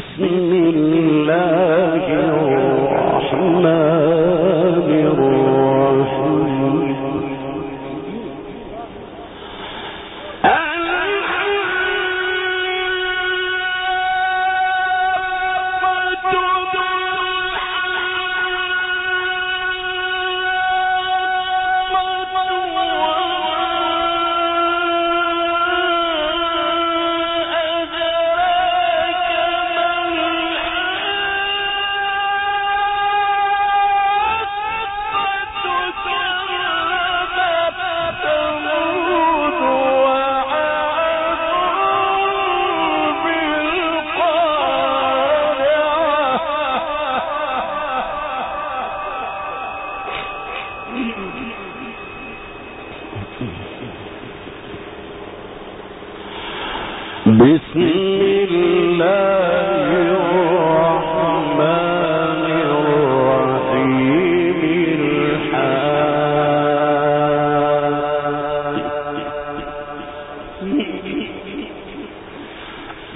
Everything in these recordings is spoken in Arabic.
things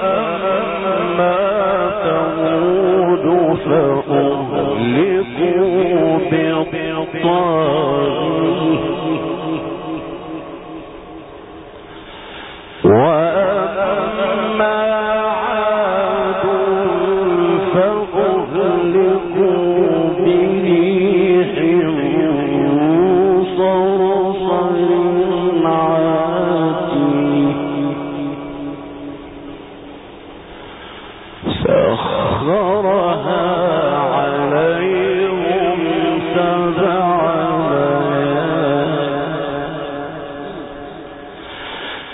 وأما ثمود فأولئك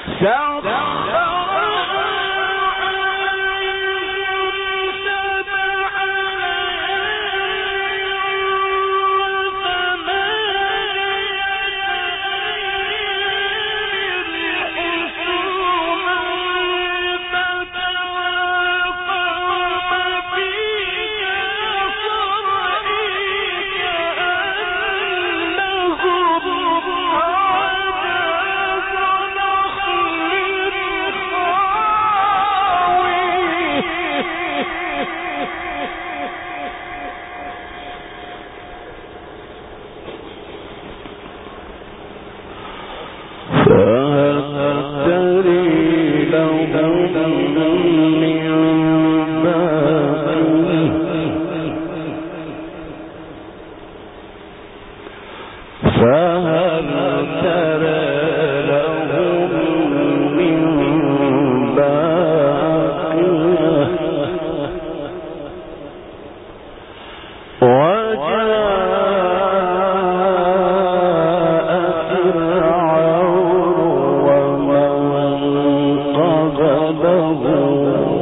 Self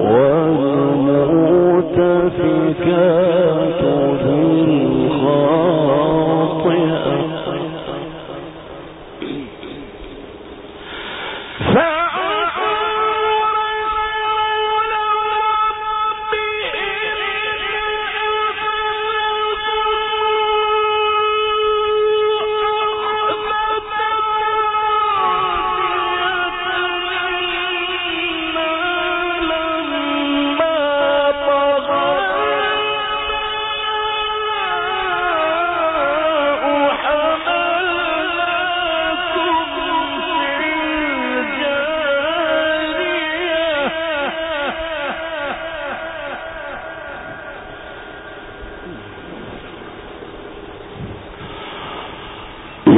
وما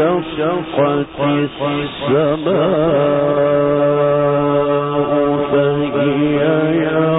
وانشقت السماء فهي يومئذ